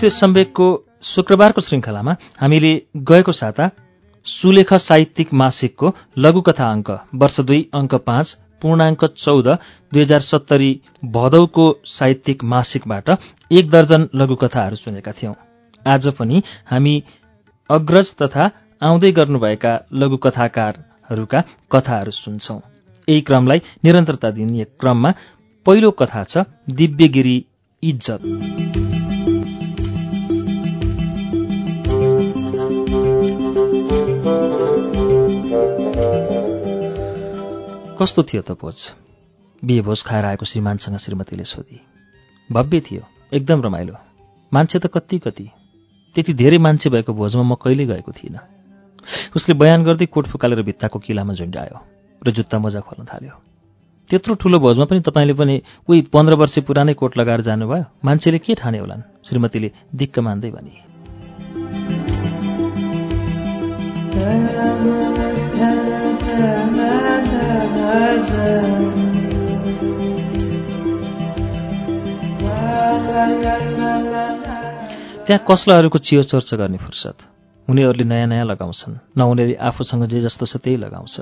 श्रुति सम्वेकको शुक्रबारको श्रृङ्खलामा हामीले गएको साता सुलेख साहित्यिक मासिकको लघुकथा अङ्क वर्ष दुई अङ्क पाँच पूर्णाङ्क चौध दुई हजार सत्तरी भदौको साहित्यिक मासिकबाट एक दर्जन लघुकथाहरू सुनेका थियौं। आज पनि हामी अग्रज तथा आउँदै गर्नुभएका लघुकथाकारहरूका कथाहरू सुन्छौं। यही क्रमलाई निरन्तरता दिने क्रममा पहिलो कथा छ दिव्यगिरी इज्जत। कस्तो थियो त भोज बिहे भोज खाएर आएको श्रीमानसँग श्रीमतीले सोधी। भव्य थियो एकदम रमाइलो। मान्छे त कति कति। त्यति धेरै मान्छे भएको भोजमा म कहिल्यै गएको थिइनँ। उसले बयान गर्दै कोट फुकालेर भित्ताको किलामा झुन्ड्यायो र जुत्ता मोजा खोल्न थाल्यो। त्यत्रो ठुलो भोजमा पनि तपाईँले पनि उही पन्ध्र वर्ष पुरानै कोट लगाएर जानुभयो। मान्छेले के ठाने होलान्? श्रीमतीले दिक्क मान्दै भने। त्यहाँ कसलाहरूको चियो चर्चा गर्ने फुर्सद? उनीहरूले नयाँ नयाँ लगाउँछन्। न उनीहरूले आफूसँग जे जस्तो छ त्यही लगाउँछ।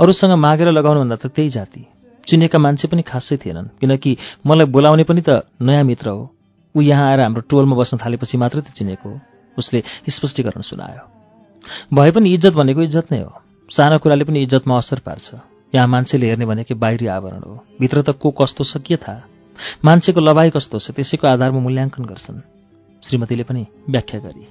अरूसँग मागेर लगाउनुभन्दा त त्यही जाति। चिनेका मान्छे पनि खासै थिएनन् किनकि मलाई बोलाउने पनि त नयाँ मित्र हो। ऊ यहाँ आएर हाम्रो टोलमा बस्न थालेपछि मात्रै त चिनेको हो। उसले स्पष्टीकरण सुनायो। भए पनि इज्जत भनेको इज्जत नै हो। सानो कुराले पनि इज्जतमा असर पार्छ। यहाँ मान्छेले हेर्ने भनेकै बाहिरी आवरण हो। भित्र त को कस्तो छ के थाहा? मान्छेको लबाइ कस्तो छ त्यसैको आधारमा मूल्याङ्कन गर्छन्। श्रीमतीले पनि व्याख्या गरी।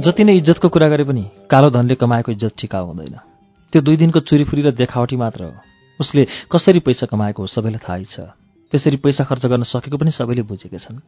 जति नै इज्जतको कुरा गरे पनि कालो धनले कमाएको इज्जत ठिका हुँदैन। त्यो दुई दिनको चुरीफुरी र देखावटी मात्र हो। उसले कसरी पैसा कमाएको हो सबैलाई थाहै छ। त्यसरी पैसा खर्च गर्न सकेको पनि सबैले बुझेका छन्।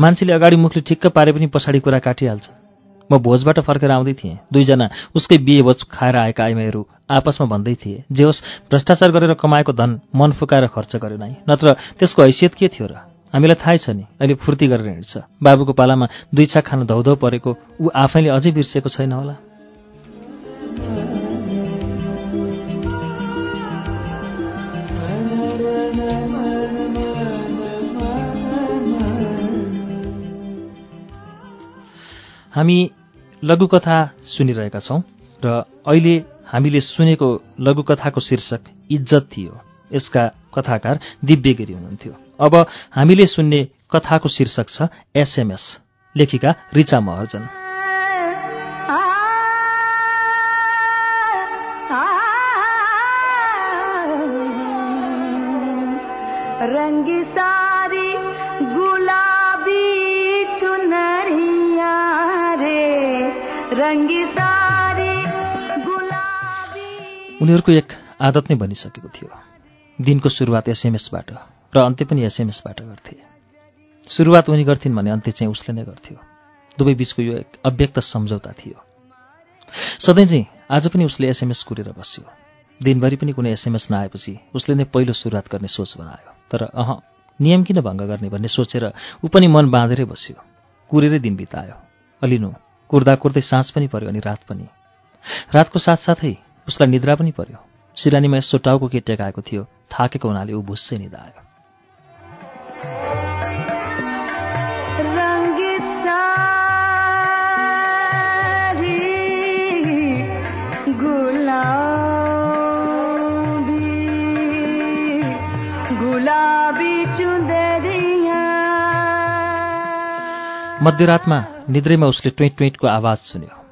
मान्छेले अगाडि मुखले ठिक्क पारे पनि पछाडि कुरा काटिहाल्छन् म भोजबाट फर्केर आउँदै थिएँ। दुईजना उसकै बिहे भोज खाएर आएका आइमाईहरू आपसमा भन्दै थिए जे होस् भ्रष्टाचार गरेर कमाएको धन मन फुकाएर खर्च गर्यो नै नत्र त्यसको हैसियत के थियो र? हामीलाई थाहै छ नि अहिले फुर्ती गरेर हिँड्छ। बाबुको पालामा दुई छाक खान धौधौ परेको ऊ आफैले अझै बिर्सेको छैन होला। हामी लघुकथा सुनिरहेका छौं र अहिले हामीले सुनेको लघुकथाको शीर्षक इज्जत थियो। यसका कथाकार दिव्यगिरी हुनुहुन्थ्यो। अब हामीले सुन्ने कथाको शीर्षक छ एसएमएस। लेखिका रिचा महर्जन। उनीहरूको एक आदत नै बनिसकेको थियो। दिनको सुरुवात एसएमएसबाट र अन्त्य पनि एसएमएसबाट गर्थे। सुरुवात उनी गर्थिन् भने अन्त्य चाहिँ उसले नै गर्थ्यो। दुवै बिचको यो एक अव्यक्त सम्झौता थियो। सधैँ चाहिँ आज पनि उसले एसएमएस कुरेर बस्यो। दिनभरि पनि कुनै एसएमएस नआएपछि उसले नै पहिलो सुरुवात गर्ने सोच बनायो। तर अह नियम किन भङ्ग गर्ने भन्ने सोचेर ऊ पनि मन बाँधेरै बस्यो। कुरेरै दिन बितायो। अलिनु कुर्दा कुर्दै साँझ पनि पर्यो अनि रात पनि। रातको साथसाथै उसलाई निद्रा पनि पर्यो। सिरानीमा यसो टाउको के टेकाएको थियो। थाकेको हुनाले ऊ भुस्सै गुलाबी चुंदरिया। मध्यरातमा निद्रैमा उसले ट्वेट ट्वेटको आवाज सुन्यो।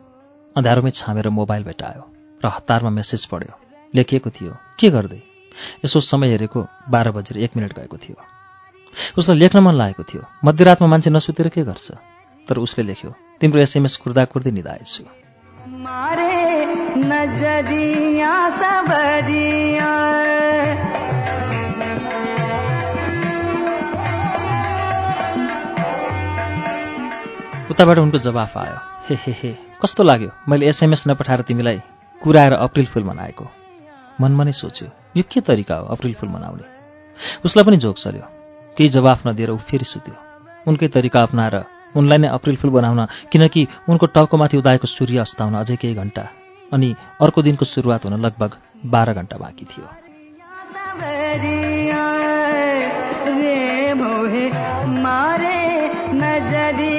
अँध्यारोमै छामेर मोबाइल भेटायो। र हतारमा मेसेज पढ्यो। लेखिएको थियो के गर्दै? यसो समय हेरेको बाह्र बजेर एक मिनट गएको थियो। उसलाई लेख्न मन लागेको थियो मध्यरातमा मान्छे नसुतेर के गर्छ? तर उसले लेख्यो तिम्रो एसएमएस कुर्दा कुर्दै निधाएछु उताबाट उनको जवाफ आयो हे हे हे कस्तो लाग्यो? मैले एसएमएस नपठाएर तिमीलाई कुराएर अप्रिल फुल मनाएको। मनमा नै सोच्यो यो के तरिका हो अप्रिल फुल मनाउने? उसलाई पनि जोक चल्यो केही जवाफ नदिएर ऊ फेरि सुत्यो। उनकै तरिका अप्नाएर उनलाई नै अप्रिल फुल बनाउन किनकि उनको टाउकोमाथि उदाएको सूर्य अस्ताउन अझै केही घन्टा अनि अर्को दिनको सुरुवात हुन लगभग बाह्र घन्टा बाँकी थियो। मारे नजरिया।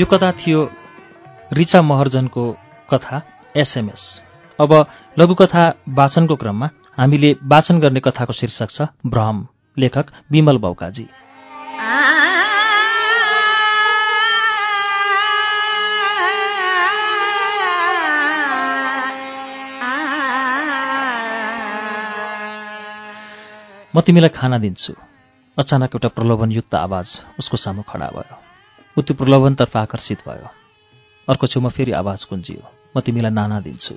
यो कथा थियो रिचा महर्जनको कथा एसएमएस। अब लघुकथा वाचनको क्रममा हामीले वाचन गर्ने कथाको शीर्षक छ भ्रम। लेखक विमल बौकाजी म तिमीलाई खाना दिन्छु। अचानक एउटा प्रलोभनयुक्त आवाज उसको सामु खडा भयो। ऊ त्यो प्रलोभनतर्फ आकर्षित भयो। अर्को छेउमा फेरि आवाज कुन्जियो म तिमीलाई नाना दिन्छु।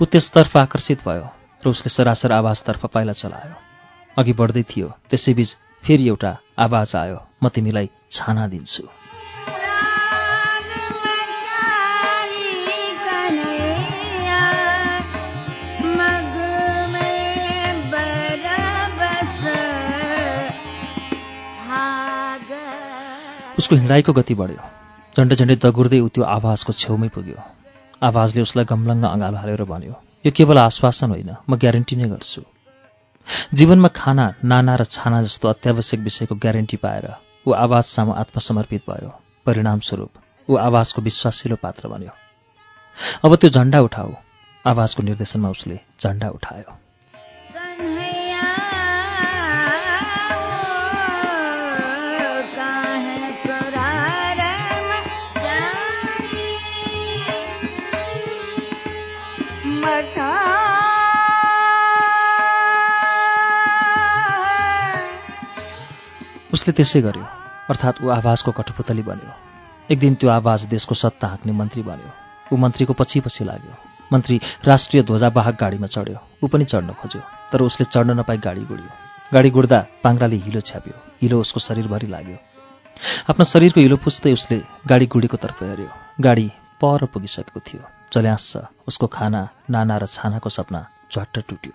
ऊ त्यसतर्फ आकर्षित भयो र उसले सरासर आवाजतर्फ पाइला चलायो। अघि बढ्दै थियो त्यसैबीच फेरि एउटा आवाज आयो। म तिमीलाई छाना दिन्छु। उसको हिँडाइको गति बढ्यो। झन्डै झन्डै दगुर्दै ऊ त्यो आवाजको छेउमै पुग्यो। आवाजले उसलाई गमलङ्ग अँगालो हालेर भन्यो यो केवल आश्वासन होइन म ग्यारेन्टी नै गर्छु। जीवनमा खाना नाना र छाना जस्तो अत्यावश्यक विषयको ग्यारेन्टी पाएर ऊ आवाज सामु आत्मसमर्पित भयो। परिणामस्वरूप ऊ आवाजको विश्वासिलो पात्र बन्यो। अब त्यो झन्डा उठाऊ। आवाजको निर्देशनमा उसले झन्डा उठायो। उसले त्यसै गर्यो। अर्थात् ऊ आवाजको कठपुतली बन्यो। एक दिन त्यो आवाज देशको सत्ता हाँक्ने मन्त्री बन्यो। ऊ मन्त्रीको पछि पछि लाग्यो। मन्त्री राष्ट्रिय ध्वजावाहक गाडीमा चढ्यो। ऊ पनि चढ्न खोज्यो। तर उसले चढ्न नपाई गाडी गुड्यो। गाडी गुड्दा पाङ्राले हिलो छ्याप्यो। हिलो उसको शरीरभरि लाग्यो। आफ्नो शरीरको हिलो पुस्दै उसले गाडी गुडीको तर्फ हेऱ्यो। गाडी पर पुगिसकेको थियो। चल्यास उसको खाना नाना र छानाको सपना झट्ट टुट्यो।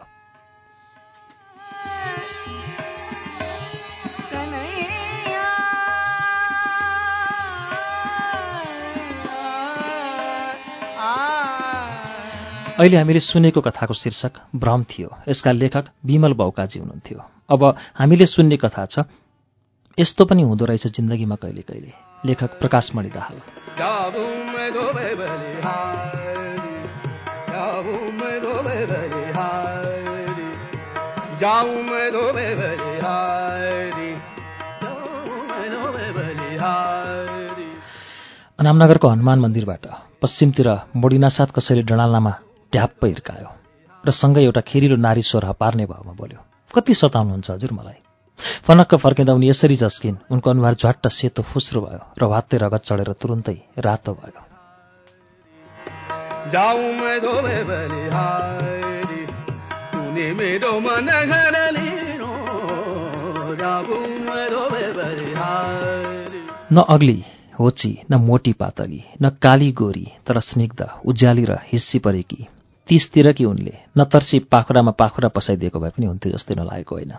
अहिले हामीले सुनेको कथाको शीर्षक भ्रम थियो। यसका लेखक विमल बौकाजी हुनुहुन्थ्यो। अब हामीले सुन्ने कथा छ यस्तो पनि हुँदो रहेछ जिन्दगीमा कहिले कहिले। लेखक प्रकाशमणि दाहाल अनामनगरको हनुमान मन्दिरबाट पश्चिमतिर मोडिनासाथ कसैले डडाल्नामा ढ्याप्प हिर्कायो र सँगै एउटा खेरिलो नारी स्वर पार्ने भावमा बोल्यो कति सताउनुहुन्छ हजुर मलाई? फनक्क फर्किँदा उनी यसरी झस्किन् उनको अनुहार झट्ट सेतो फुस्रो भयो र वात्ते रगत चढेर तुरुन्तै रातो भयो। न अग्ली होची न मोटी पातली न काली गोरी तर स्निग्ध उज्याली र हिस्सी परेकी तिसतिरकी उनले? न तर्सी पाखुरामा पाखुरा पसाइदिएको भए पनि हुन्थ्यो जस्तै नलागेको होइन।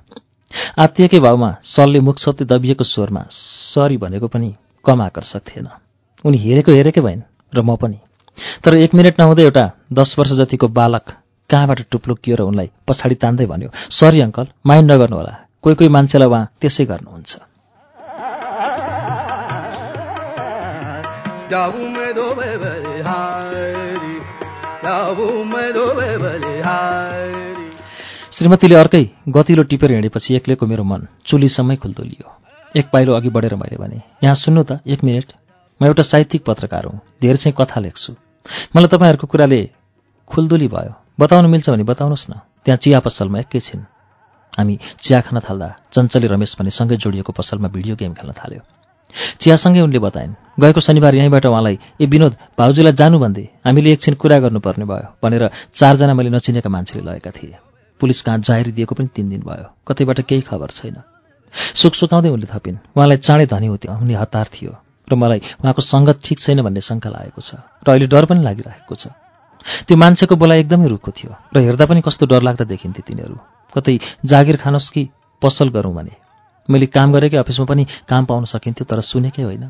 आत्तिएकै भावमा सलले मुख सत्य दबिएको स्वरमा सरी भनेको पनि कम आकर्षक थिएन। उनी हेरेको हेरेकै भइन् र म पनि। तर एक मिनट नहुँदै एउटा दस वर्ष जतिको बालक कहाँबाट टुप्लुकियो र उनलाई पछाडि तान्दै भन्यो सरी अङ्कल माइन्ड नगर्नुहोला। कोही कोही मान्छेलाई उहाँ त्यसै गर्नुहुन्छ। श्रीमतीले अर्कै गतिलो टिपेर हिँडेपछि एक्लेको मेरो मन चुलीसम्मै खुल्दुलियो। एक पाइलो अघि बढेर मैले भने यहाँ सुन्नु त एक मिनट। म एउटा साहित्यिक पत्रकार हुँ धेरै चाहिँ कथा लेख्छु। मलाई तपाईँहरूको कुराले खुल्दुली भयो। बताउनु मिल्छ भने बताउनुहोस् न। त्यहाँ चिया पसलमा एकैछिन हामी चिया खान थाल्दा चञ्चली रमेश भने सँगै जोडिएको पसलमा भिडियो गेम खेल्न थाल्यो। चियासँगै उनले बताइन् गएको शनिबार यहीँबाट उहाँलाई ए विनोद भाउजूलाई जानु भन्दै हामीले एकछिन कुरा गर्नुपर्ने भयो भनेर चारजना मैले नचिनेका मान्छेले लगेका थिए। पुलिस कहाँ जाहेरी दिएको पनि तिन दिन भयो। कतैबाट केही खबर छैन। सुख सुकाउँदै उनले थपिन् उहाँलाई चाँडै धनी हुने हतार थियो र मलाई उहाँको सङ्गत ठिक छैन भन्ने शङ्का लागेको छ र अहिले डर पनि लागिरहेको छ। त्यो मान्छेको बोला एकदमै रुखो थियो र हेर्दा पनि कस्तो डरलाग्दा देखिन्थे तिनीहरू। कतै जागिर खानुहोस् कि पसल गरौँ भने मैले काम गरेकै अफिसमा पनि काम पाउन सकिन्थ्यो तर सुनेकै होइन।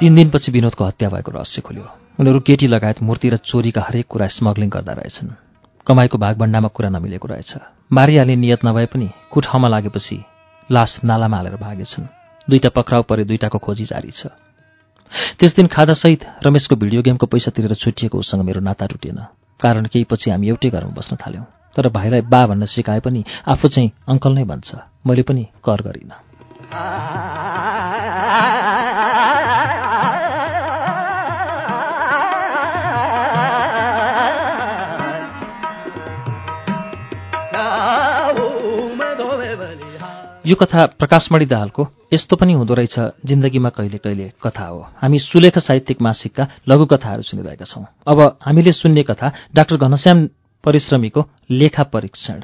तीन दिनपछि विनोदको हत्या भएको रहस्य खुल्यो। उनीहरू केटी लगायत मूर्ति र चोरीका हरेक कुरा स्मग्लिङ गर्दा रहेछन्। कमाईको भागभण्डामा कुरा नमिलेको रहेछ। मारिहाल्ने नियत नभए पनि कुठाउँमा लागेपछि लास नालामा हालेर भागेछन्। दुईटा पक्राउ परे दुईटाको खोजी जारी छ त्यस दिन खादासहित रमेशको भिडियो गेमको पैसा तिरेर छुटिएको उसँग मेरो नाता टुटेन कारण केही पछि हामी एउटै घरमा बस्न थाल्यौँ तर भाइलाई बा भन्न सिकाए पनि आफू चाहिँ अङ्कल नै भन्छ मैले पनि कर गरिनँ यो कथा प्रकाशमणि दाहालको यस्तो पनि हुँदो रहेछ जिन्दगीमा कहिले कहिले कथा हो। हामी सुलेख साहित्यिक मासिकका लघु कथाहरू सुनिरहेका छौं। अब हामीले सुन्ने कथा डाक्टर घनश्याम परिश्रमीको लेखा परीक्षण।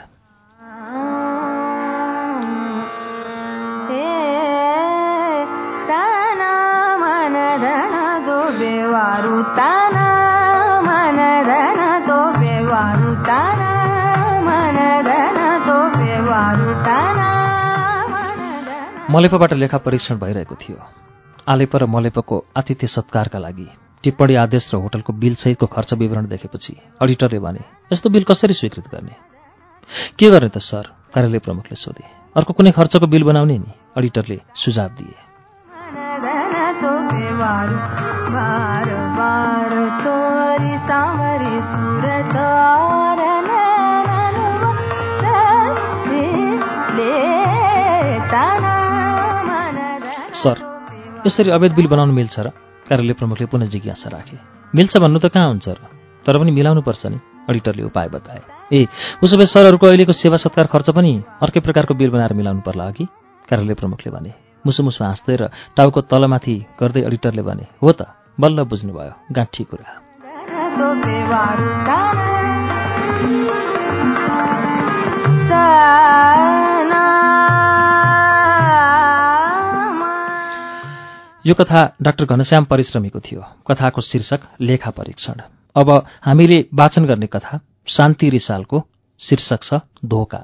मलेपोबाट लेखा परीक्षण भइरहेको थियो। आलेप र मलेपोको आतिथ्य सत्कारका लागि टिप्पणी आदेश र होटलको बिलसहितको खर्च विवरण देखेपछि अडिटरले भने यस्तो बिल कसरी स्वीकृत गर्ने? के गर्ने त सर? कार्यालय प्रमुखले सोधे। अर्को कुनै खर्चको बिल बनाउने नि? अडिटरले सुझाव दिए। बार बार यसरी अवैध बिल बनाउनु मिल्छ र कार्यालय प्रमुखले पुनः जिज्ञासा राखे। मिल्छ भन्नु त कहाँ हुन्छ र? तर पनि मिलाउनु पर्छ नि अडिटरले उपाय बताए। ए उसो भए सरहरूको अहिलेको सेवा सत्कार खर्च पनि अर्कै प्रकारको बिल बनाएर मिलाउनु पर्ला अघि? कार्यालय प्रमुखले भने मुसु मुसु हाँस्दै र टाउको तलमाथि गर्दै अडिटरले भने हो त बल्ल बुझ्नुभयो गाँठी कुरा। यो कथा डाक्टर घनश्याम परिश्रमीको थियो कथाको शीर्षक लेखा परीक्षण। अब हामीले वाचन गर्ने कथा शान्ति रिसालको शीर्षक छ धोका।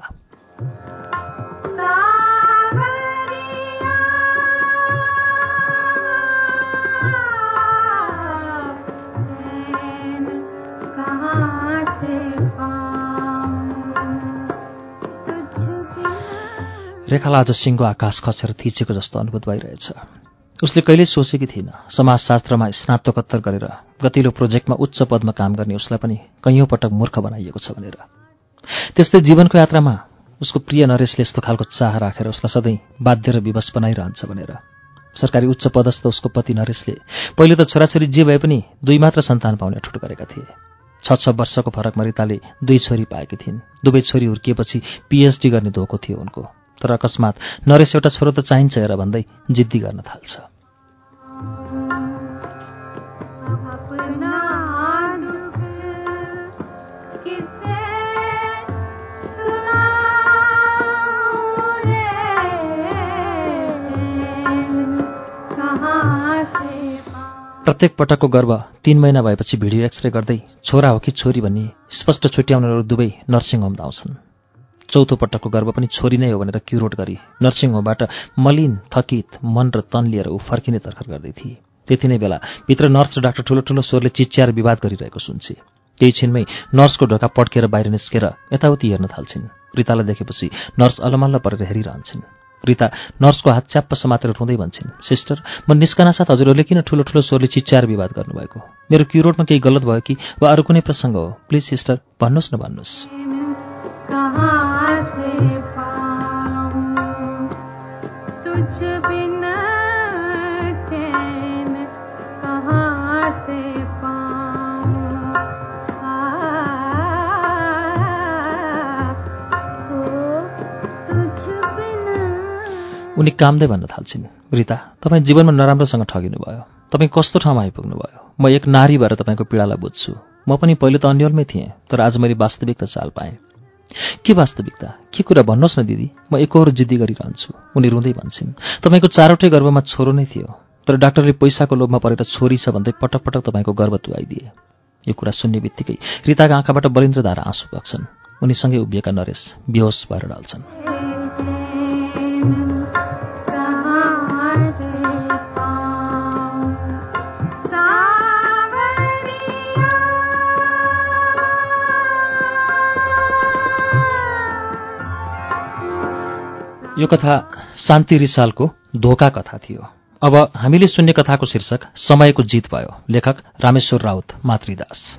रेखालाई आज सिङ्गो आकाश खसेर थिचेको जस्तो अनुभूत भइरहेछ। उसले कहिल्यै सोचेकी थिइन समाजशास्त्रमा स्नातकोत्तर गरेर गतिलो प्रोजेक्टमा उच्च पदमा काम गर्ने उसलाई पनि कैयौँ पटक मूर्ख बनाइएको छ भनेर। त्यस्तै जीवनको यात्रामा उसको प्रिय नरेशले यस्तो खालको चाह राखेर उसलाई सधैँ बाध्य र विवश बनाइरहन्छ भनेर। सरकारी उच्च पदस्थ उसको पति नरेशले पहिले त छोराछोरी जे भए पनि दुई मात्र सन्तान पाउने ठुट गरेका थिए। छ छ वर्षको फरकमा रिताले दुई छोरी पाएकी थिइन्। दुवै छोरी हुर्किएपछि पिएचडी गर्ने धोको थियो उनको। तर अकस्मात नरेश एउटा छोरो त चाहिन्छ हेर भन्दै जिद्दी गर्न थाल्छ। प्रत्येक पटकको गर्व तीन महिना भएपछि भिडियो एक्सरे गर्दै छोरा हो कि छोरी भन्ने स्पष्ट छुट्याउनेहरू दुवै नर्सिङ होम आउँछन् चौथो पटकको गर्व पनि छोरी नै हो भनेर क्युरोट गरी नर्सिङ होमबाट मलिन थकित मन र तन लिएर ऊ फर्किने तर्खर गर्दै थिए। त्यति नै बेला भित्र नर्स र डाक्टर ठुलो ठुलो स्वरले चिच्याएर विवाद गरिरहेको सुन्छे। केही छिनमै नर्सको ढोका पड्केर बाहिर निस्केर यताउति हेर्न थाल्छिन्। रितालाई देखेपछि नर्स अलमल्ल परेर हेरिरहन्छन्। रिता नर्सको हात च्याप्प समातेर रुँदै भन्छन् सिस्टर म निस्कना साथ हजुरहरूले किन ठुलो ठुलो स्वरले चिच्याएर विवाद गर्नुभएको? मेरो क्युरोटमा केही गलत भयो कि वा अरू कुनै प्रसङ्ग हो? प्लिज सिस्टर भन्नुहोस् न भन्नुहोस्। उनी कामदै भन्न थाल्छिन्। रिता तपाईँ जीवनमा नराम्रोसँग ठगिनु भयो तपाईँ कस्तो ठाउँमा आइपुग्नुभयो? म एक नारी भएर तपाईँको पीडालाई बुझ्छु। म पनि पहिले त अन्यलमै थिएँ तर आज मैले वास्तविकता चाल पाएँ। के वास्तविकता? के कुरा भन्नुहोस् न दिदी। म एकहोरो जिद्दी गरिरहन्छु। उनी रुँदै भन्छन् तपाईँको चारवटै गर्भमा छोरो नै थियो तर डाक्टरले पैसाको लोभमा परेर छोरी छ भन्दै पटक पटक तपाईँको गर्भ तुवाइदिए। यो कुरा सुन्ने बित्तिकै रिताका आँखाबाट बलिन्द्रधारा आँसु बग्छन्। उनीसँगै उभिएका नरेश बेहोस भएर ढल्छन् यो कथा शान्ति रिसालको धोका कथा थियो। अब हामीले सुन्ने कथाको शीर्षक समयको जित भयो। लेखक रामेश्वर राउत मातृदास।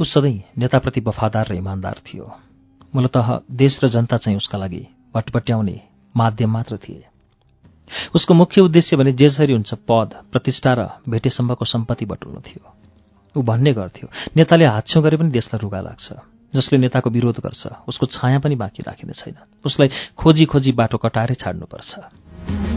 ऊ सधैँ नेताप्रति वफादार र इमान्दार थियो। मूलत देश र जनता चाहिँ उसका लागि भटभट्याउने माध्यम मात्र थिए। उसको मुख्य उद्देश्य भने जेसरी हुन्छ पद प्रतिष्ठा र भेटेसम्मको सम्पत्ति बटुल्नु थियो। ऊ भन्ने गर्थ्यो नेताले हाच्छ्यौँ गरे पनि देशलाई रुगा लाग्छ। जसले नेताको विरोध गर्छ उसको छाया पनि बाँकी राखिने छैन। उसलाई खोजी खोजी बाटो कटाएरै छाड्नुपर्छ।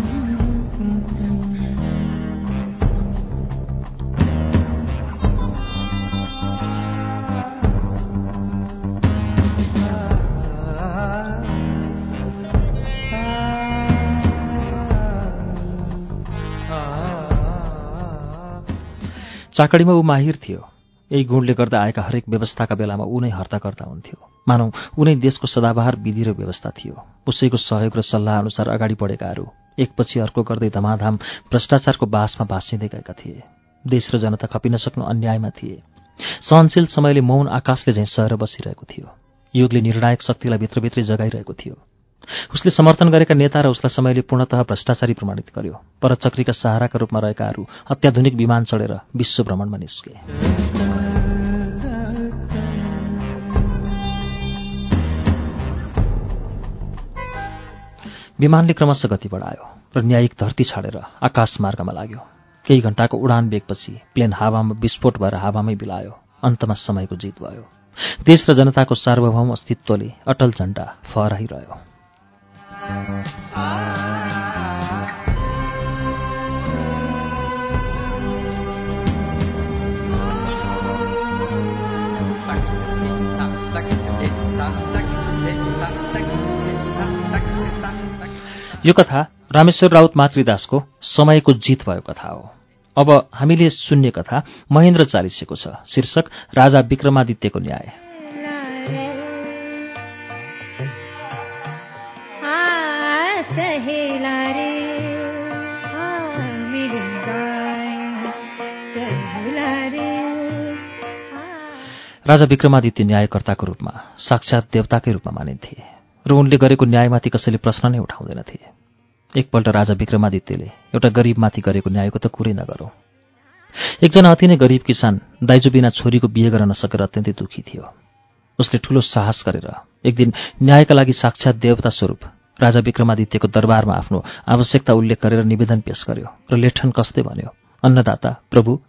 चाकडीमा ऊ माहिर थियो। यही गुणले गर्दा आएका हरेक व्यवस्थाका बेलामा ऊ नै हर्ताकर्ता हुन्थ्यो। मानौ उनै देशको सदाबहार विधि र व्यवस्था थियो। उसैको सहयोग र सल्लाह अनुसार अगाडि बढेकाहरू एकपछि अर्को गर्दै धमाधम भ्रष्टाचारको बासमा भाँसिँदै गएका थिए। देश र जनता खपिन सक्नु अन्यायमा थिए। सहनशील समयले मौन आकाशले झैँ सहेर बसिरहेको थियो। युगले निर्णायक शक्तिलाई भित्रभित्रै जगाइरहेको थियो। उसले समर्थन गरेका नेता र उसलाई समयले पूर्णतः भ्रष्टाचारी प्रमाणित गर्यो। परचक्रीका सहाराका रूपमा रहेकाहरू अत्याधुनिक विमान चढेर विश्व भ्रमणमा निस्के। विमानले क्रमशः गति बढायो र न्यायिक धरती छाडेर आकाश मार्गमा लाग्यो। केही घण्टाको उडान बेगपछि प्लेन हावामा विस्फोट भएर हावामै बिलायो। अन्तमा समयको जित भयो। देश र जनताको सार्वभौम अस्तित्वले अटल झण्डा फहराइरह्यो। यो कथा रामेश्वर राउत मातृदासको समयको जित भयो कथा हो। अब हामीले सुन्ने कथा महेन्द्र चालिसेको छ शीर्षक राजा विक्रमादित्यको न्याय। राजा विक्रमादित्य न्यायकर्ताको रूपमा साक्षात देवताकै रूपमा मानिन्थे र उनले गरेको न्यायमाथि कसैले प्रश्न नै उठाउँदैनथे। एकपल्ट राजा विक्रमादित्यले एउटा गरिबमाथि गरेको न्यायको त कुरै नगरौँ। एकजना अति नै गरिब किसान दाइजो बिना छोरीको बिहे गर्न नसकेर अत्यन्तै दुखी थियो। उसले ठूलो साहस गरेर एक दिन न्यायका लागि साक्षात देवता स्वरूप राजा विक्रमादित्यको दरबारमा आफ्नो आवश्यकता उल्लेख गरेर निवेदन पेश गर्यो र लेठन कस्दै भन्यो? अन्नदाता प्रभु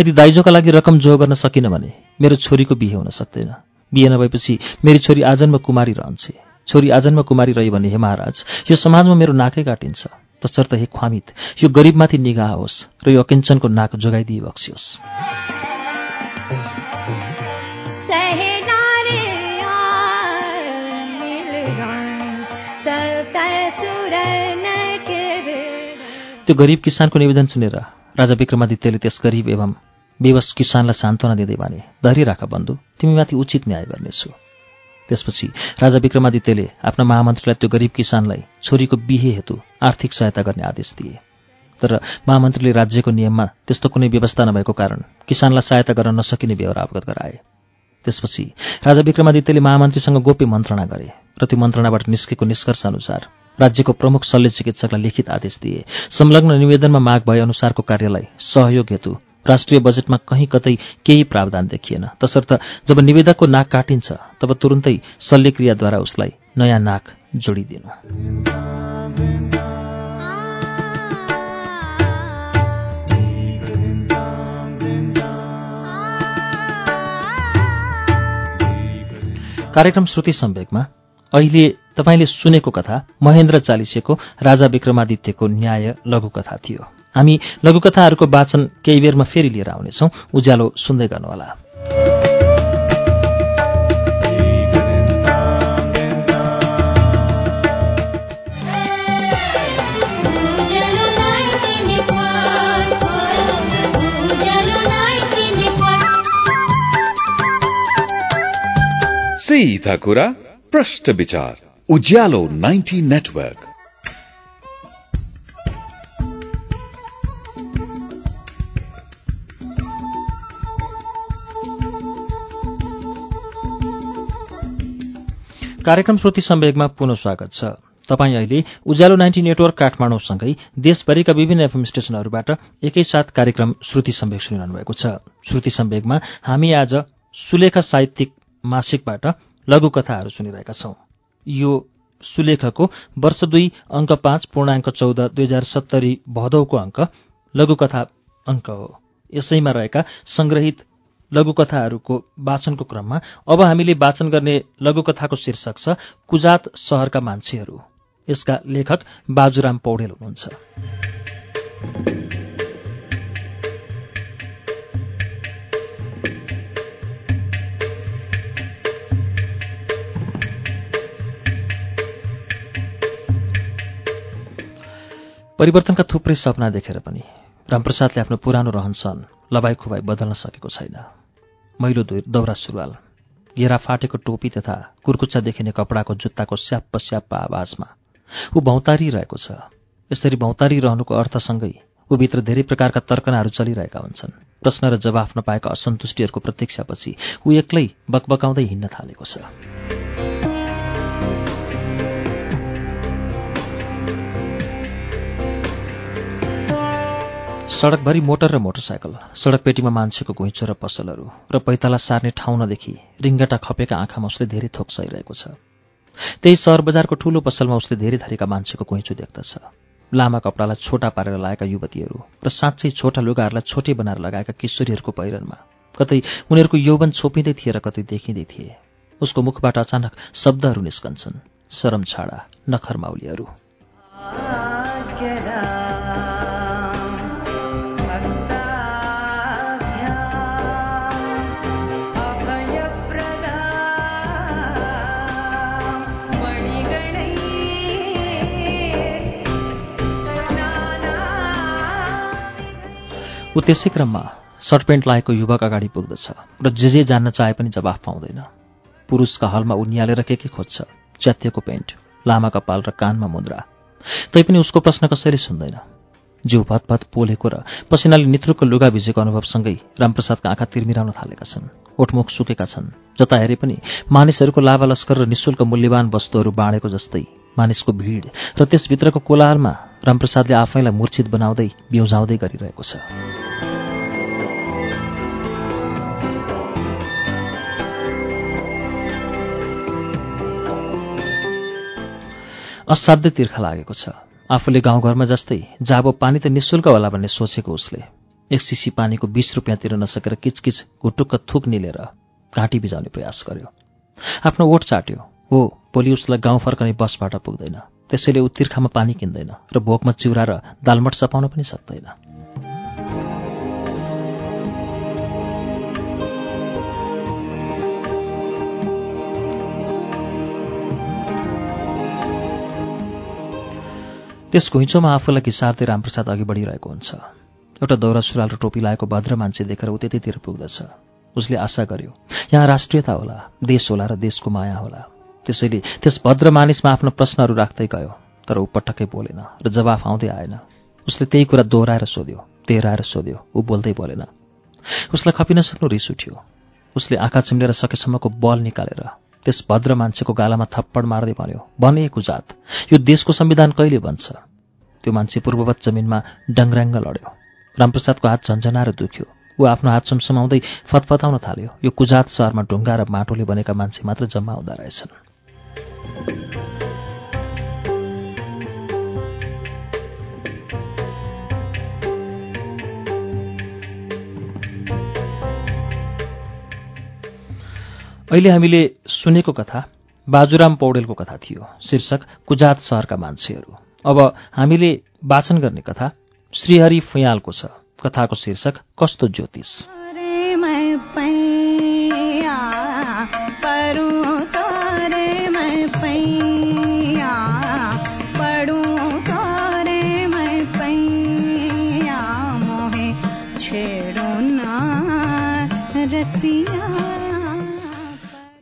यदि दाइजोका लागि रकम जो गर्न सकिन भने मेरो छोरीको बिहे हुन सक्दैन। बिहे नभएपछि मेरी छोरी आजन्म कुमारी रहन्छे। छोरी आजन्म कुमारी रही भने हे महाराज यो समाजमा मेरो नाकै काटिन्छ। तसर्थ हे ख्वामित यो गरिबमाथि निगाह होस् र यो अकिञ्चनको नाक जोगाइदिए बक्सियोस्। त्यो गरिब किसानको निवेदन सुनेर राजा विक्रमादित्यले त्यस गरिब एवं बेवस किसानलाई सान्त्वना दिँदै भने धैर्य बन्धु तिमीमाथि उचित न्याय गर्नेछु। त्यसपछि राजा विक्रमादित्यले आफ्ना महामन्त्रीलाई त्यो गरिब किसानलाई छोरीको बिहे हेतु आर्थिक सहायता गर्ने आदेश दिए। तर महामन्त्रीले राज्यको नियममा त्यस्तो कुनै व्यवस्था नभएको कारण किसानलाई सहायता गर्न नसकिने बेहोरा अवगत गराए। त्यसपछि राजा विक्रमादित्यले महामन्त्रीसँग गोप्य मन्त्रणा गरे र त्यो मन्त्रणाबाट निस्केको निष्कर्ष अनुसार राज्यको प्रमुख शल्य चिकित्सकलाई लिखित आदेश दिए। संलग्न निवेदनमा माग भए अनुसारको कार्यलाई सहयोग हेतु राष्ट्रिय बजेटमा कहीँ कतै केही प्रावधान देखिएन। तसर्थ जब निवेदकको नाक काटिन्छ तब तुरुन्तै शल्यक्रियाद्वारा उसलाई नयाँ नाक जोडिदिनु। कार्यक्रम श्रुति सम्वेकमा अहिले तपाईँले सुनेको कथा महेन्द्र चालिसेको राजा विक्रमादित्यको न्याय लघुकथा थियो। हामी लघुकथाहरूको वाचन केही बेरमा फेरि लिएर आउनेछौँ। उज्यालो सुन्दै गर्नुहोला। सीधा कुरा प्रश्न विचार। उज्यालो 90 नेटवर्क। कार्यक्रम श्रुति सम्वेगमा पुनः स्वागत छ। तपाईँ अहिले उज्यालो नाइन्टी नेटवर्क काठमाडौँसँगै देशभरिका विभिन्न एफएम स्टेशनहरूबाट एकैसाथ कार्यक्रम श्रुति सम्वेग सुनिरहनु भएको छ। श्रुति सम्वेगमा हामी आज सुलेखा साहित्यिक मासिकबाट लघुकथाहरू सुनिरहेका छौं। यो सुलेखको वर्ष दुई अङ्क पाँच पूर्णाङ्क चौध दुई हजार सत्तरी भदौको अङ्क लघुकथा अङ्क हो। यसैमा रहेका संग्रहित लघुकथाहरूको वाचनको क्रममा अब हामीले वाचन गर्ने लघुकथाको शीर्षक छ कुजात सहरका मान्छेहरू। यसका लेखक बाजुराम पौडेल हुनुहुन्छ। परिवर्तनका थुप्रै सपना देखेर पनि रामप्रसादले आफ्नो पुरानो रहनसहन लबाई खुबाई बदल्न सकेको छैन। मैलो दौरा सुरुवाल। घेरा फाटेको टोपी तथा कुर्कुच्चा देखिने कपडाको जुत्ताको स्याप्प स्याप्प आवाजमा ऊ भौतारिरहेको छ। यसरी भौतारिरहनुको अर्थसँगै ऊभित्र धेरै प्रकारका तर्कनाहरू चलिरहेका हुन्छन्। प्रश्न र जवाफ नपाएका असन्तुष्टिहरूको प्रतीक्षापछि ऊ एक्लै बकबकाउँदै हिँड्न थालेको छ। सडकभरि मोटर र मोटरसाइकल सडक पेटीमा मान्छेको घुइँचो र पसलहरू र पैताला सार्ने ठाउँ नदेखि रिङ्गटा खपेका आँखामा उसले धेरै थोक सहिरहेको छ। त्यही सहर बजारको ठूलो पसलमा उसले धेरै थरीका मान्छेको घुइँचो देख्दछ। लामा कपडालाई छोटा पारेर लगाएका युवतीहरू र साँच्चै छोटा लुगाहरूलाई छोटे बनाएर लगाएका किशोरीहरूको पहिरनमा कतै उनीहरूको यौवन छोपिँदै थिए र कतै देखिँदै थिए। उसको मुखबाट अचानक शब्दहरू निस्कन्छन्। शरम छाडा नखर ऊ त्यसै क्रममा सर्ट पेन्ट लाएको युवक अगाडि पुग्दछ र जे जे जान्न चाहे पनि जवाफ पाउँदैन। पुरुषका हलमा ऊ के के खोज्छ? च्यातिएको पेन्ट लामा कपाल र कानमा मुद्रा। तैपनि उसको प्रश्न कसैले सुन्दैन। जिउ भतभत पोलेको र पसिनाले नित्रुको लुगा भिजेको अनुभवसँगै रामप्रसादका आँखा तिर्मिराउन थालेका छन्। ओठमुख सुकेका छन् जता हेरे पनि मानिसहरूको लाभा लस्कर र निशुल्क मूल्यवान वस्तुहरू बाँडेको जस्तै मानिसको भिड र त्यसभित्रको कोलाहलमा रामप्रसादले आफैलाई मूर्छित बनाउँदै बिउजाउँदै गरिरहेको छ। असाध्यै तिर्खा लागेको छ। आफूले गाउँघरमा जस्तै जाबो पानी त निशुल्क होला भन्ने सोचेको उसले। एक सिसी पानीको बिस रुपियाँ तिर नसकेर किचकिच घुटुक्क थुक निलेर घाँटी बिजाउने प्रयास गर्यो। आफ्नो ओठ चाट्यो। हो भोलि उसलाई गाउँ फर्कने बसबाट पुग्दैन। त्यसैले ऊ तिर्खामा पानी किन्दैन र भोकमा चिउरा र दालमट सपाउन पनि सक्दैन। त्यस घुइँचोमा आफूलाई घिसार्दै रामप्रसाद अघि बढिरहेको हुन्छ। एउटा दौरा सुरुवाल र टोपी लगाएको भद्र मान्छे देखेर ऊ त्यतैतिर पुग्दछ। उसले आशा गर्यो यहाँ राष्ट्रियता होला देश होला र देशको माया होला। त्यसैले त्यस भद्र मानिसमा आफ्नो प्रश्नहरू राख्दै गयो तर ऊ पटक्कै बोलेन र जवाफ आउँदै आएन। उसले त्यही कुरा दोहोऱ्याएर सोध्यो तेह्राएर सोध्यो ऊ बोल्दै बोलेन। उसलाई खपिन सक्नु रिस उठ्यो। उसले आँखा चिम्लेर सकेसम्मको बल निकालेर त्यस भद्र मान्छेको गालामा थप्पड मार्दै भन्यो भने जात यो देशको संविधान कहिले बन्छ? त्यो मान्छे पूर्ववत जमिनमा डङ्ग्राङ्ग लड्यो। रामप्रसादको हात झन्झनाएर दुख्यो। ऊ आफ्नो हात सुमसुमाउँदै फतफताउन थाल्यो यो कुजात सहरमा ढुङ्गा र माटोले बनेका मान्छे मात्र जम्मा हुँदा रहेछन्। अहिले हामीले सुनेको कथा बाजुराम पौडेलको कथा थियो शीर्षक कुजात सहरका मान्छेहरू। अब हामीले वाचन गर्ने कथा श्रीहरि फुयालको छ कथाको शीर्षक कस्तो ज्योतिष।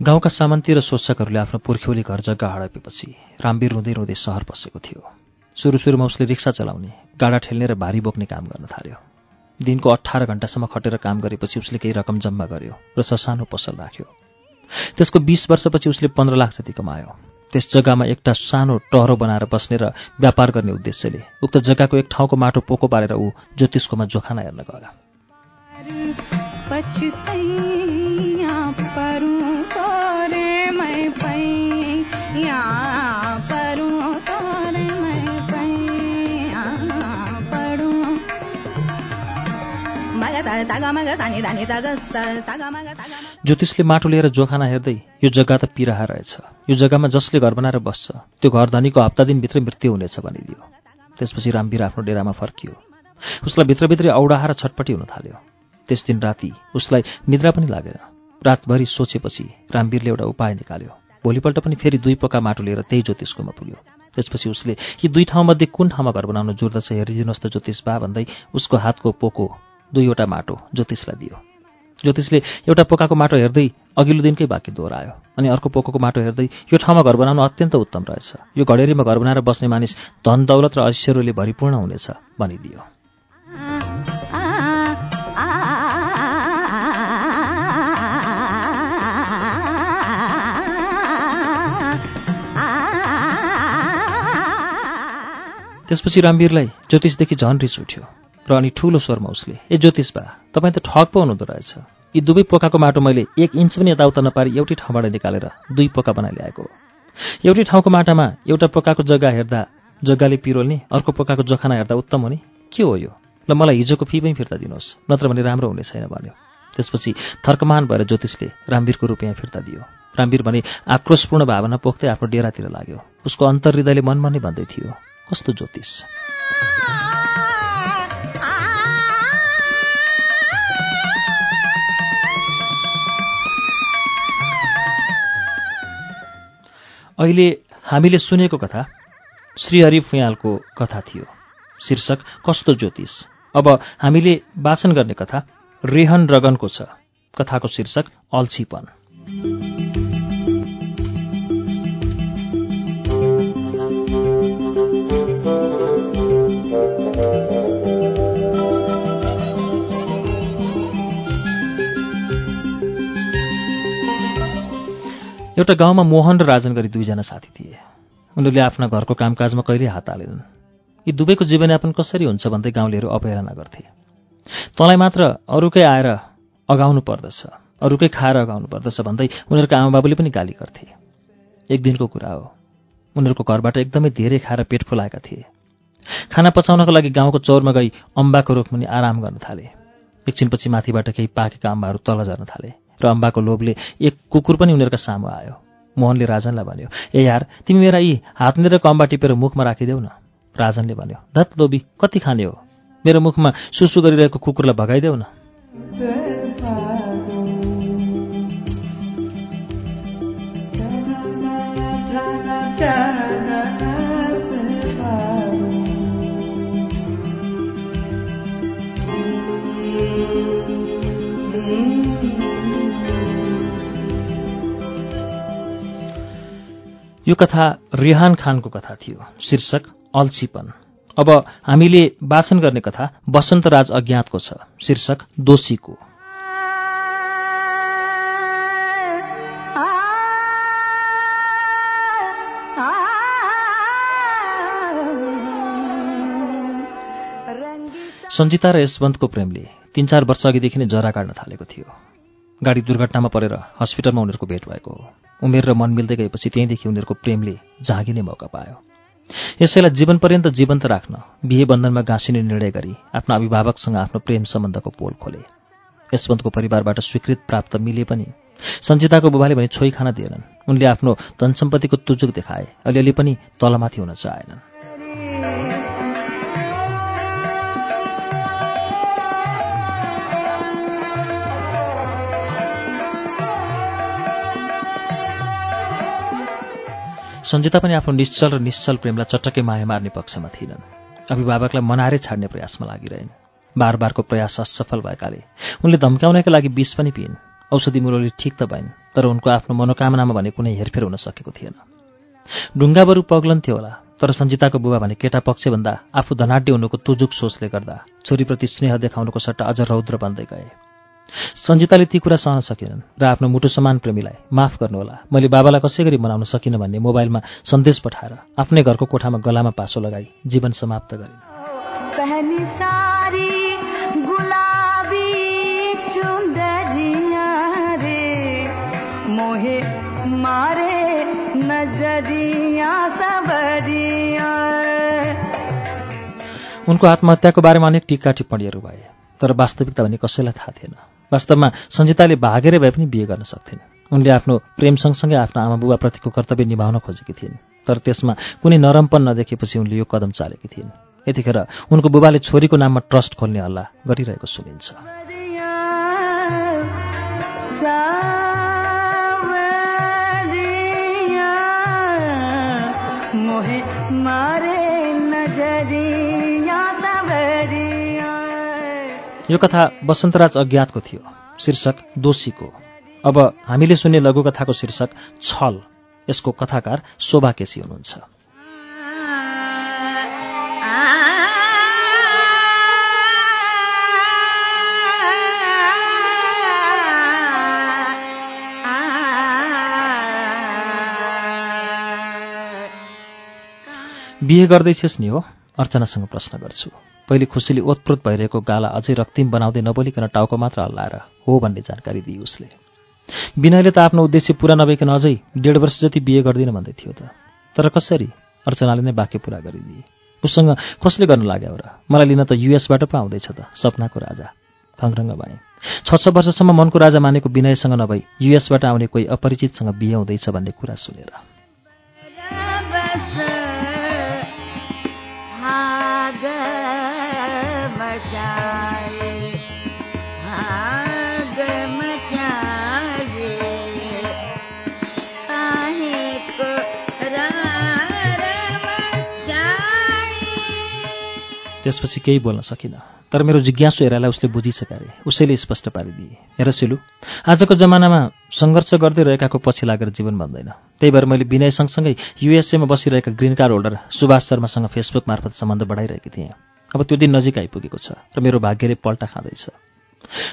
गाउँका सामन्ती र शोषकहरूले आफ्नो पुर्ख्यौली घर जग्गा हडपेपछि रामवीर रुँदै रुँदै सहर पसेको थियो। सुरु सुरुमा उसले रिक्सा चलाउने गाडा ठेल्ने र भारी बोक्ने काम गर्न थाल्यो। दिनको अठार घण्टासम्म खटेर काम गरेपछि उसले केही रकम जम्मा गर्यो र ससानो पसल राख्यो। त्यसको बिस वर्षपछि उसले पन्ध्र लाख जति कमायो। त्यस जग्गामा एउटा सानो टहरो बनाएर बस्ने र व्यापार गर्ने उद्देश्यले उक्त जग्गाको एक ठाउँको माटो पोको पारेर ऊ ज्योतिषकोमा जोखाना हेर्न गयो। ज्योतिषले माटो लिएर जोखाना हेर्दै यो जग्गा त पिराहा रहेछ। यो जग्गामा जसले घर बनाएर बस्छ त्यो घर धनीको हप्ता दिनभित्रै मृत्यु हुनेछ भनिदियो। त्यसपछि रामवीर आफ्नो डेरामा फर्कियो। उसलाई भित्रभित्रै औडाहा र छटपटी हुन थाल्यो। त्यस दिन राति उसलाई निद्रा पनि लागेन। रातभरि सोचेपछि रामवीरले एउटा उपाय निकाल्यो। भोलिपल्ट पनि फेरि दुई पक्का माटो लिएर त्यही ज्योतिषकोमा पुग्यो। त्यसपछि उसले यी दुई ठाउँमध्ये कुन ठाउँमा घर बनाउन जुर्दछ हेरिदिनुहोस् त ज्योतिष बा भन्दै उसको हातको पोको दुईवटा माटो ज्योतिषलाई दियो। ज्योतिषले एउटा पोकाको माटो हेर्दै अघिल्लो दिनकै बाँकी दोहोऱ्यायो अनि अर्को पोकाको माटो हेर्दै यो ठाउँमा घर बनाउनु अत्यन्त उत्तम रहेछ। यो घडेरीमा घर बनाएर बस्ने मानिस धन दौलत र ऐश्वर्यले भरिपूर्ण हुनेछ भनिदियो। त्यसपछि रामवीरलाई ज्योतिषदेखि झन रिस उठ्यो। र अनि ठूलो स्वरमा उसले। ए ज्योतिष बा तपाईँ त ठग पो हुनुहुँदो रहेछ। यी दुवै पोकाको माटो मैले एक इन्च पनि यताउता नपारी एउटै ठाउँबाट निकालेर दुई पोका बनाइ ल्याएको एउटै ठाउँको माटामा एउटा पोकाको जग्गा हेर्दा जग्गाले पिरोल्ने अर्को पोकाको जखाना हेर्दा उत्तम हुने के हो यो? ल मलाई हिजोको फी पनि फिर्ता दिनुहोस् नत्र भने राम्रो हुने छैन भन्यो। त्यसपछि थर्कमान भएर ज्योतिषले रामवीरको रुपियाँ फिर्ता दियो। रामवीर भने आक्रोशपूर्ण भावना पोख्दै आफ्नो डेरातिर लाग्यो। उसको अन्तर्हृदयले मनमा नै भन्दै थियो। कस्तो ज्योतिष? अहिले हामीले सुनेको कथा श्रीहरि फुयालको कथा थियो। शीर्षक कस्तो ज्योतिष? अब हामीले वाचन गर्ने कथा रेहन रगनको छ। कथाको शीर्षक अल्छीपन। एउटा गाउँमा मोहन र राजन गरी दुईजना साथी थिए। उनीहरूले आफ्ना घरको कामकाजमा कहिल्यै हात हालेनन्। यी दुवैको जीवनयापन कसरी हुन्छ भन्दै गाउँलेहरू अपहेलना गर्थे। तँलाई मात्र अरूकै आएर अगाउनु पर्दछ अरूकै खाएर अगाउनु पर्दछ भन्दै उनीहरूका आमाबाबुले पनि गाली गर्थे। एक दिनको कुरा हो उनीहरूको घरबाट एकदमै धेरै खाएर पेट फुलाएका थिए। खाना पचाउनको लागि गाउँको चौरमा गई अम्बाको रुखमुनि आराम गर्न थाले। एकछिनपछि माथिबाट केही पाकेका अम्बाहरू तल झर्न थाले। र अम्बाको लोभले एक कुकुर पनि उनीहरूका सामु आयो। मोहनले राजनलाई भन्यो ए यार तिमी मेरा यी हात निरको अम्बा टिपेर मुखमा राखिदेऊ न। राजनले भन्यो धत लोभी कति खाने हो? मेरो मुखमा सुसु गरिरहेको कुकुरलाई भगाइदेऊ न। यो कथा रिहान खानको कथा थियो। शीर्षक अल्छीपन। अब हामीले वाचन गर्ने कथा वसन्तराज अज्ञातको छ। शीर्षक दोषीको। सञ्जिता र यशवन्तको प्रेमले तीन चार वर्ष अघिदेखि नै जरा काट्न थालेको थियो। गाडी दुर्घटनामा परेर हस्पिटलमा उनीहरूको भेट भएको। हो उमेर र मन मिल्दै गएपछि त्यहीँदेखि उनीहरूको प्रेमले झाँगिने मौका पायो। यसैलाई जीवन पर्यन्त जीवन्त राख्न बिहे बन्धनमा गाँसिने निर्णय गरी आफ्ना अभिभावकसँग आफ्नो प्रेम सम्बन्धको पोल खोले। यशवन्तको परिवारबाट स्वीकृत प्राप्त मिले पनि सञ्चिताको बुबाले भने छोई खान दिएनन्। उनले आफ्नो धन सम्पत्तिको तुजुक देखाए। अलिअलि पनि तलमाथि हुन चाहेनन्। सञ्जिता पनि आफ्नो निश्चल र निश्चल प्रेमलाई चटक्कै माया मार्ने पक्षमा थिएनन् अभिभावकलाई मनाएरै छाड्ने प्रयासमा लागिरहन्। बार बारको प्रयास असफल भएकाले उनले धम्काउनका लागि विष पनि पिइन्। औषधि मुरली ठिक त भइन् तर उनको आफ्नो मनोकामनामा भने कुनै हेरफेर हुन सकेको थिएन। ढुङ्गाबरु पग्लन्थ्यो होला तर सञ्जिताको बुबा भने केटा पक्षभन्दा आफू धनाड्य हुनुको तुजुक सोचले गर्दा छोरीप्रति स्नेह देखाउनुको सट्टा अझ रौद्र बन्दै गए। सञ्जिताले ती कुरा सहन सकेनन् र आफ्नो मुटु समान प्रेमीलाई माफ गर्नुहोला। मैले बाबालाई कसै गरी मनाउन सकिनँ भन्ने मोबाइलमा सन्देश पठाएर आफ्नै घरको कोठामा गलामा पासो लगाई जीवन समाप्त गरिन् उनको आत्महत्याको बारेमा अनेक टिका टिप्पणीहरू भए तर वास्तविकता भने कसैलाई थाहा थिएन। वास्तवमा सञ्जिताले भागेरै भए पनि बिहे गर्न सक्थिन्। उनले आफ्नो प्रेम सँगसँगै आफ्नो आमा बुबाप्रतिको कर्तव्य निभाउन खोजेकी थिइन्। तर त्यसमा कुनै नरमपन नदेखेपछि उनले यो कदम चालेकी थिइन्। यतिखेर उनको बुबाले छोरीको नाममा ट्रस्ट खोल्ने हल्ला गरिरहेको सुनिन्छ। यो कथा वसन्तराज अज्ञातको थियो शीर्षक दोषीको। अब हामीले सुन्ने लघुकथाको शीर्षक छल यसको कथाकार शोभा केसी हुनुहुन्छ। बिहे गर्दैछस् नि हो? अर्चनासँग प्रश्न गर्छु। पहिले खुसीले ओतप्रोत भइरहेको गाला अझै रक्तिम बनाउँदै नबोलिकन टाउको मात्र हल्लाएर हो भन्ने जानकारी दिए उसले। विनयले त आफ्नो उद्देश्य पुरा नभइकन अझै डेढ वर्ष जति बिहे गर्दिन भन्दै थियो त। तर कसरी? अर्चनाले नै वाक्य पुरा गरिदिए। उसँग कसले गर्न लाग्यो र? मलाई लिन त युएसबाट पो आउँदैछ त सपनाको राजा। फङरङ्ग भए। छ छ वर्षसम्म मनको राजा मानेको विनयसँग नभई युएसबाट आउने कोही अपरिचितसँग बिहे हुँदैछ भन्ने कुरा सुनेर। त्यसपछि केही बोल्न सकिनँ। तर मेरो जिज्ञासु हेरालाई उसले बुझिसके अरे उसैले स्पष्ट पारिदिए हेर सिलु आजको जमानामा सङ्घर्ष गर्दै रहेकाको पछि लागेर जीवन बन्दैन। त्यही भएर मैले विनय सँगसँगै युएसएमा बसिरहेका ग्रिन कार्ड होल्डर सुभाष शर्मासँग फेसबुक मार्फत सम्बन्ध बढाइरहेकी थिएँ। अब त्यो दिन नजिक आइपुगेको छ र मेरो भाग्यले पल्टा खाँदैछ।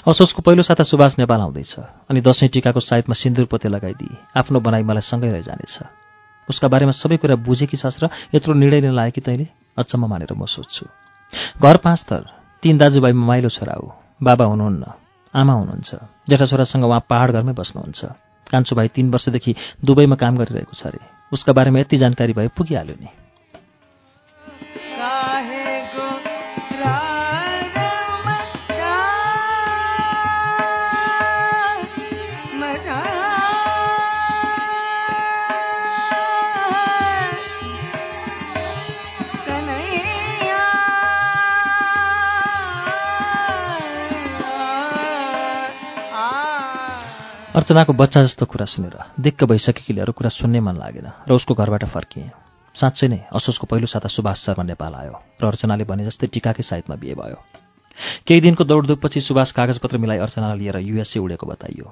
असोजको पहिलो साता सुभाष नेपाल आउँदैछ अनि दसैँ टिकाको साइडमा सिन्दुर पोते लगाइदिए आफ्नो बनाइ मलाई सँगै रहिजानेछ उसका बारेमा सबै कुरा बुझेकी छस् र यत्रो निर्णय लिन लाएकी तैँले? अचम्म मानेर म सोध्छु। घर पाँच थर तीन दाजुभाइमा माइलो छोरा हो बाबा हुनुहुन्न आमा हुनुहुन्छ। जेठा छोरासँग उहाँ पहाड घरमै बस्नुहुन्छ। कान्छो भाइ तीन वर्षदेखि दुबईमा काम गरिरहेको छ अरे। उसका बारेमा यति जानकारी भए पुगिहाल्यो नि। अर्चनाको बच्चा जस्तो कुरा सुनेर दिक्क भइसकेकीले अरू कुरा सुन्नै मन लागेन र उसको घरबाट फर्किएँ। साँच्चै नै असोजको पहिलो साता सुभाष शर्मा नेपाल आयो र अर्चनाले भने जस्तै टिकाकै साइतमा बिहे भयो। केही दिनको दौडधुपपछि सुभाष कागजपत्र मिलाई अर्चनालाई लिएर युएसए उडेको बताइयो।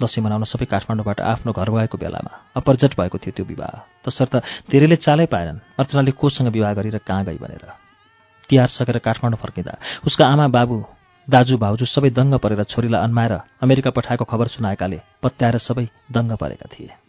दसैँ मनाउन सबै काठमाडौँबाट आफ्नो घर गएको बेलामा अपरजट भएको थियो त्यो विवाह। तसर्थ धेरैले चालै पाएनन्। अर्चनाले कोसँग विवाह गरेर कहाँ गई भनेर। तिहार सकेर काठमाडौँ फर्किँदा उसका आमा बाबु दाजु भाउजू सबै दङ्ग परेर छोरीलाई अन्माएर अमेरिका पठाएको खबर सुनाएकाले पत्याएर सबै दङ्ग परेका थिए।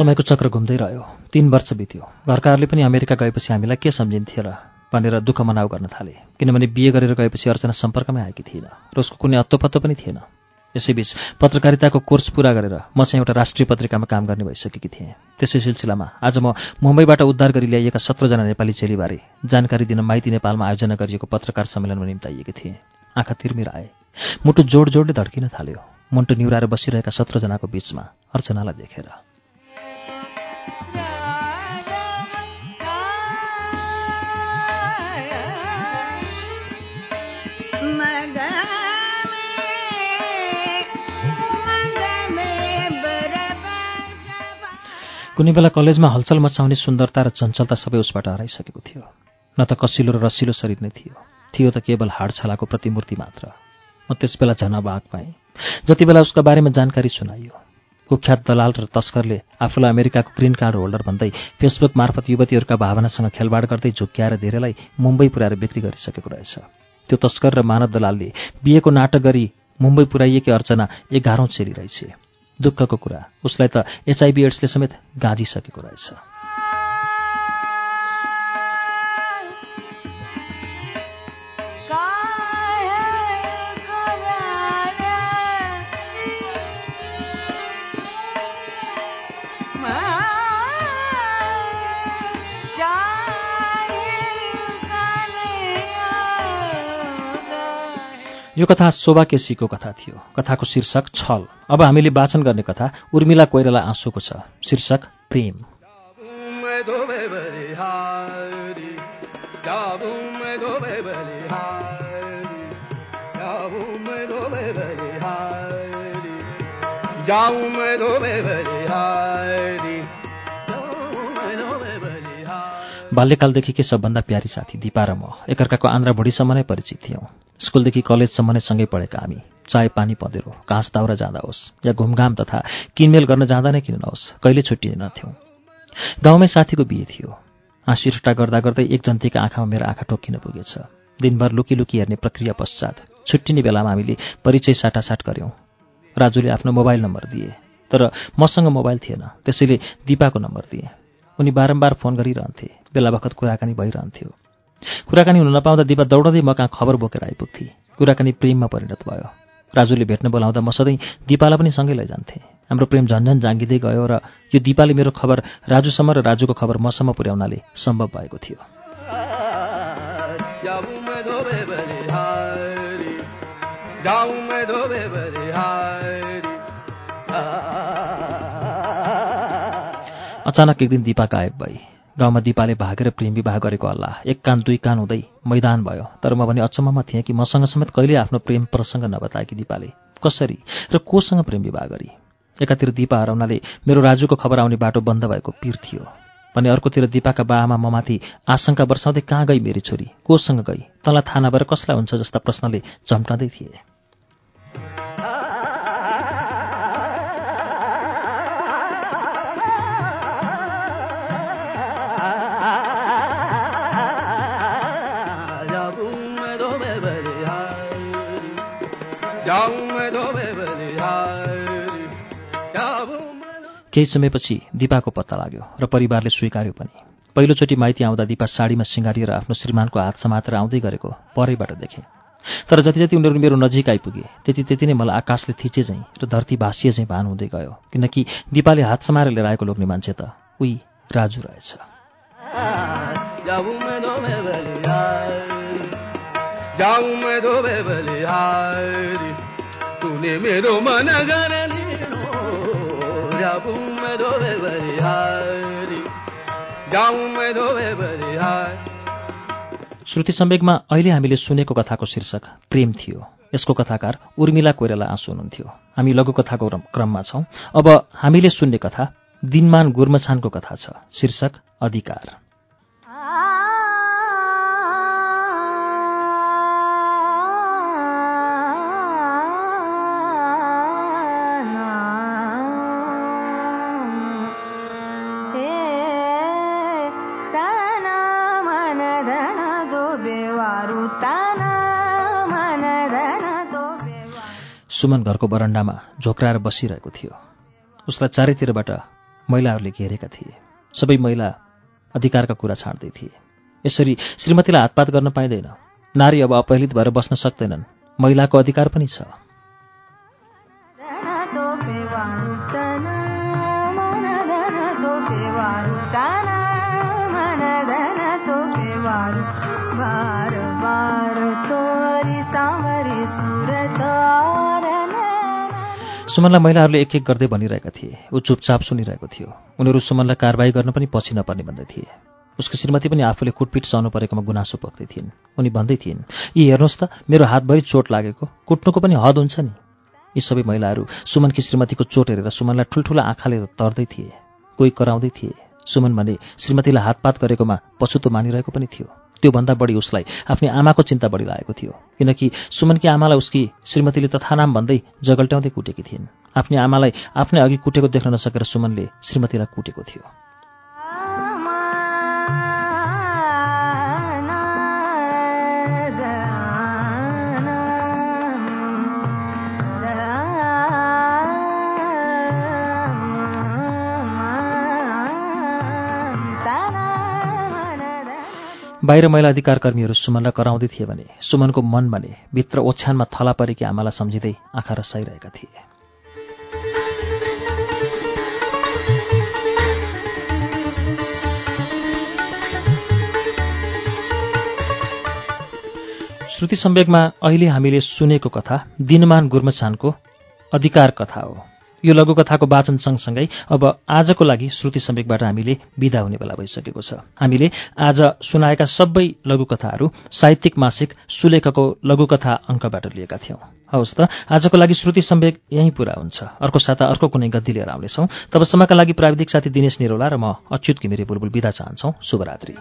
समयको चक्र घुम्दै रह्यो। तीन वर्ष बित्यो। घरकाहरूले पनि अमेरिका गएपछि हामीलाई के सम्झिन्थ्यो र भनेर दुःख मनाउ गर्न थाले। किनभने बिहे गरेर गएपछि अर्चना सम्पर्कमै आएकी थिएन। र उसको कुनै अत्तोपत्तो पनि थिएन। यसैबीच पत्रकारिताको कोर्स पूरा गरेर म चाहिँ एउटा राष्ट्रिय पत्रिकामा काम गर्ने भइसकेकी थिएँ। त्यसै सिलसिलामा आज म मुम्बईबाट उद्धार गरी ल्याइएका सत्रजना नेपाली चेलीबारे जानकारी दिन माइती नेपालमा आयोजना गरिएको पत्रकार सम्मेलनमा निम्ताइएकी थिएँ। आँखा तिर्मिर आए। मुटु जोड जोडले धड्किन थाल्यो। मुन्टु निहुराएर बसिरहेका सत्रजनाको बीचमा अर्चनालाई देखेर। कुनै बेला कलेजमा हलचल मचाउने सुन्दरता र चञ्चलता सबै उसबाट हराइसकेको थियो। न त कसिलो र रसिलो शरीर नै थियो। थियो त केवल हाडछालाको प्रतिमूर्ति मात्र। म त्यसबेला झन बाघ पाएँ। जति बेला उसका बारेमा जानकारी सुनाइयो। कुख्यात दलाल र तस्करले आफूलाई अमेरिकाको ग्रिन कार्ड होल्डर भन्दै फेसबुक मार्फत युवतीहरूका भावनासँग खेलबाड गर्दै झुक्क्याएर धेरैलाई मुम्बई पुर्याएर बिक्री गरिसकेको रहेछ। त्यो तस्कर र मानव दलालले बिहेको नाटक गरी मुम्बई पुर्याइएकी अर्चना एघारौँ रहेछ। दुःखको कुरा। उसलाई त एचआइबी एड्सले समेत गाँजिसकेको रहेछ। यो कथा शोभा केसीको कथा थियो। कथाको शीर्षक छल। अब हामीले वाचन गर्ने कथा उर्मिला कोइराला आँसुको छ। शीर्षक प्रेम। जाऊं मैं धोबे बलिहारी बलिहारी बाल्यकालदेखिकै सबभन्दा प्यारी साथी दिपा र म एकअर्काको आन्द्रा भुँडीसम्म नै परिचित थियौँ। स्कुलदेखि कलेजसम्म नै सँगै पढेका हामी। चाहे पानी पँधेरो घाँस दाउरा जाँदा होस् या घुमघाम तथा किनमेल गर्न जाँदा नै किन नहोस् कहिले छुट्टिँदैनथ्यौँ गाउँमै साथीको बिहे थियो। हाँसी ठट्टा गर्दा गर्दै एक जन्तीका आँखामा मेरो आँखा ठोक्किन पुगेछ। दिनभर लुकी लुकी हेर्ने प्रक्रिया पश्चात छुट्टिने बेलामा हामीले परिचय साटासाट गऱ्यौँ राजुले आफ्नो मोबाइल नम्बर दिए तर मसँग मोबाइल थिएन त्यसैले दिपाको नम्बर दिए। उनी बारम्बार फोन गरिरहन्थे। बेला बखत कुराकानी भइरहन्थ्यो। कुराकानी हुन नपाउँदा दिपा दौडदै म कहाँ खबर बोकेर आइपुग्थे। कुराकानी प्रेममा परिणत भयो। राजुले भेट्न बोलाउँदा म सधैँ दिपालाई पनि सँगै लैजान्थेँ। हाम्रो प्रेम झन्झन जाँगिँदै गयो र यो दिपाले मेरो खबर राजुसम्म र राजुको खबर मसम्म पुर्याउनाले सम्भव भएको थियो। जाऊं अचानक एक दिन दिपा गायब भई। गाउँमा दिपाले भागेर प्रेम विवाह गरेको अल्लाह एक कान दुई कान हुँदै मैदान भयो। तर म भने अचम्ममा थिएँ कि मसँग समेत कहिले आफ्नो प्रेम प्रसङ्ग नबताएकी दिपाले? कसरी? र कोसँग प्रेम विवाह गरी? एकातिर दिपा हराउनाले मेरो राजुको खबर आउने बाटो बन्द भएको पीर थियो। भने अर्कोतिर दिपाका बाआमा ममाथि आशंका वर्षाउँदै कहाँ गई मेरी छोरी? कोसँग गई? तँलाई थाहा नभएर कसलाई हुन्छ जस्ता प्रश्नले झम्टाउँदै थिए? केही समयपछि दिपाको पत्ता लाग्यो र परिवारले स्वीकार्यो पनि। पहिलोचोटि माइती आउँदा दिपा साडीमा सिँगारिएर आफ्नो श्रीमानको हात समातेर आउँदै गरेको परैबाट देखेँ। तर जति जति उनीहरू मेरो नजिक आइपुगे त्यति त्यति नै मलाई आकाशले थिचे झैँ र धरती भाँसिए झैँ भान हुँदै गयो किनकि दिपाले हात समाएर लिएर आएको लोग्ने मान्छे त उही राजु रहेछ। श्रुति सम्वेकमा अहिले हामीले सुनेको कथाको शीर्षक प्रेम थियो। यसको कथाकार उर्मिला कोइराला आँसु हुनुहुन्थ्यो। हामी लघुकथाको क्रम- क्रममा छौं। अब हामीले सुन्ने कथा दिनमान गुर्मछानको कथा छ। शीर्षक अधिकार। सुमन घरको बरन्डामा झोक्राएर बसिरहेको थियो। उसलाई चारैतिरबाट महिलाहरूले घेरेका थिए। सबै महिला अधिकारका कुरा छाड्दै थिए। यसरी श्रीमतीलाई हातपात गर्न पाइँदैन। नारी अब अपहेलित भएर बस्न सक्दैनन्। महिलाको अधिकार पनि छ। सुमनलाई महिलाहरूले एक एक गर्दै भनिरहेका थिए। ऊ चुपचाप सुनिरहेको थियो। उनीहरू सुमनलाई कारवाही गर्न पनि पछि नपर्ने भन्दै थिए। उसको श्रीमती पनि आफूले कुटपिट सहनु परेकोमा गुनासो पोख्दै थिइन्। उनी भन्दै थिइन् यी हेर्नुहोस् त मेरो हातभरि चोट लागेको। कुट्नुको पनि हद हुन्छ नि। यी सबै महिलाहरू सुमनकी श्रीमतीको चोट हेरेर सुमनलाई ठुल्ठुला आँखाले तर्दै थिए। कोही कराउँदै थिए। सुमन भने श्रीमतीलाई हातपात गरेकोमा पछुतो मानिरहेको पनि थियो। त्योभन्दा बढी उसलाई आफ्नै आमाको चिन्ता बढी लागेको थियो। किनकि सुमनकी आमालाई उसकी श्रीमतीले तथानाम भन्दै जगल्ट्याउँदै कुटेकी थिइन्। आफ्नै आमालाई आफ्नै अघि कुटेको देख्न नसकेर सुमनले श्रीमतीलाई कुटेको थियो। बाहिर महिला अधिकार कर्मीहरू सुमनलाई कराउँदै थिए भने सुमनको मन भने भित्र ओछ्यानमा थला परेकी आमालाई सम्झिँदै आँखा रसाइरहेका थिए। श्रुति सम्वेकमा अहिले हामीले सुनेको कथा दिनमान गुर्मचानको अधिकार कथा हो। यो लघुकथाको वाचन सँगसँगै अब आजको लागि श्रुति सम्वेकबाट हामीले विदा हुने बेला भइसकेको छ। हामीले आज सुनाएका सबै लघुकथाहरू साहित्यिक मासिक सुलेखको लघुकथा अङ्कबाट लिएका थियौं। हवस् त आजको लागि श्रुति सम्वेक यहीँ पूरा हुन्छ। अर्को साता अर्को कुनै गद्दी लिएर आउनेछौँ। तबसम्मका लागि प्राविधिक साथी दिनेश निरोला र म अच्युत घिमिरे बुलबुल विदा चाहन्छौ। शुभरात्रि।